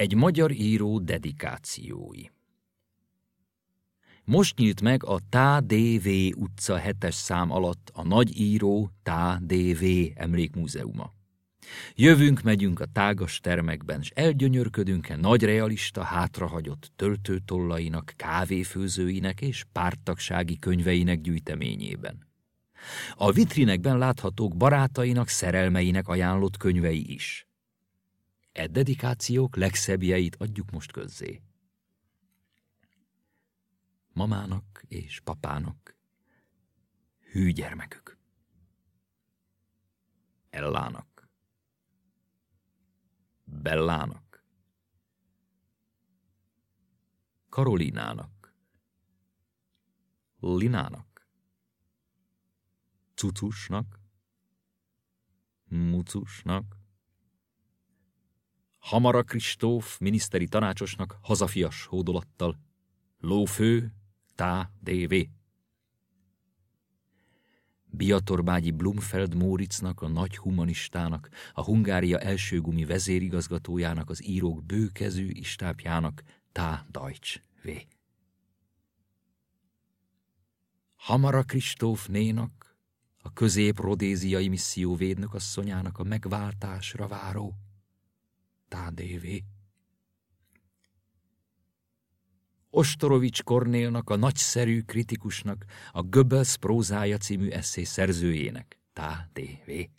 Egy magyar író dedikációi. Most nyílt meg a Tá DV utca hetes szám alatt a nagy író Tá DV emlékmúzeuma. Jövünk, megyünk a tágas termekben, és elgyönyörködünk-e nagy realista hátrahagyott töltőtollainak, kávéfőzőinek és pártagsági könyveinek gyűjteményében. A vitrinekben láthatók barátainak, szerelmeinek ajánlott könyvei is. E dedikációk legszebbjeit adjuk most közzé. Mamának és papának hű gyermekük. Ellának. Bellának. Karolinának. Linának. Cucusnak. Mucusnak. Hamara Kristóf miniszteri tanácsosnak hazafias hódolattal. Lófő, tá, DV. Biatorbágyi Blumfeld Móricznak, a nagy humanistának, a Hungária első gumi vezérigazgatójának, az írók bőkezű istápjának, tá Deutsch V. Hamara Kristóf nénak, a közép-rodéziai misszió védnök asszonyának a megváltásra váró, Tádévé. Ostorovics Kornélnak, a nagyszerű kritikusnak, a Göbbels prózája című eszé szerzőjének, Tádévé.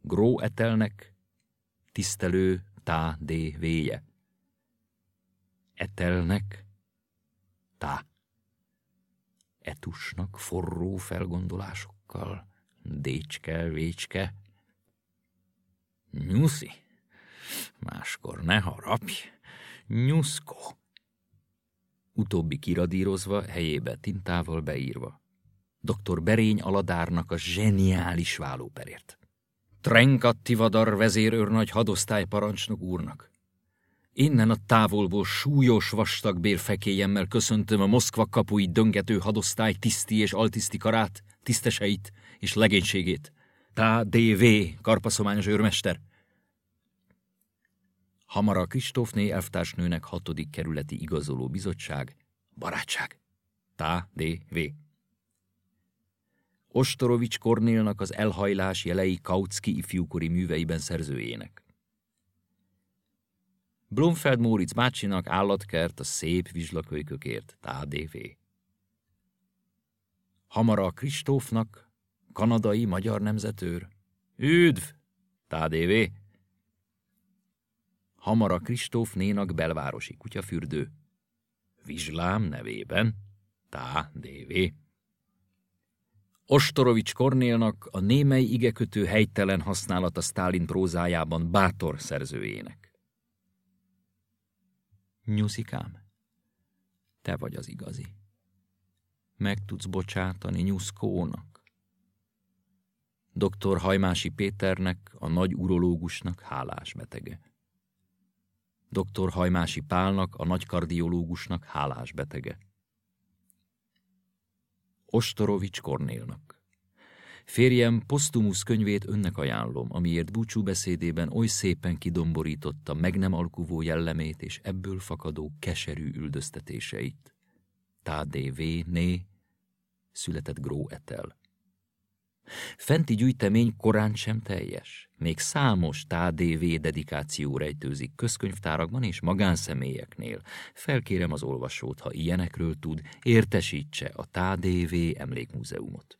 Gró Etelnek, tisztelő Tádévéje. Etelnek, tá. Etusnak forró felgondolásokkal, décske, vécske, Nyuszi. Máskor ne harapj. Nyuszko. Utóbbi kiradírozva, helyébe tintával beírva. Dr. Berény Aladárnak a zseniális vállóperért. Trenkat vezérőrnagy hadosztály parancsnok úrnak. Innen a távolból súlyos vastag bérfekélyemmel köszöntöm a Moszkva kapui döngető hadosztály tiszti és altiszti karát, tiszteseit és legénységét. Tá D.V. karpaszományos őrmester. Hamara Kristófné elvtársnőnek hatodik kerületi igazoló bizottság, barátság. Tá D.V. Ostorovics Kornélnak az elhajlás jelei Kautsky ifjúkori műveiben szerzőjének. Blumfeld Móricz bácsinak állatkert a szép vizslakölykökért, Tá D.V. Hamara Kristófnak kanadai magyar nemzetőr. Üdv, tádévé! Hamara Kristóf nénak belvárosi kutyafürdő. Vizslám nevében, tá, dévé. Ostorovics Kornélnak a némely igekötő helytelen használata Stálin prózájában bátor szerzőjének. Nyuszikám, te vagy az igazi. Meg tudsz bocsátani nyuszkónak, dr. Hajmási Péternek, a nagy urológusnak hálás betege. Dr. Hajmási Pálnak, a nagy kardiológusnak hálás betege. Ostorovics Kornélnak. Férjem posztumusz könyvét önnek ajánlom, amiért búcsú beszédében oly szépen kidomborította meg nem alkuvó jellemét és ebből fakadó keserű üldöztetéseit. Tádé V. Né, született Gró Etel. Fenti gyűjtemény korán sem teljes. Még számos TADV dedikáció rejtőzik közkönyvtárakban és magánszemélyeknél. Felkérem az olvasót, ha ilyenekről tud, értesítse a TADV emlékmúzeumot.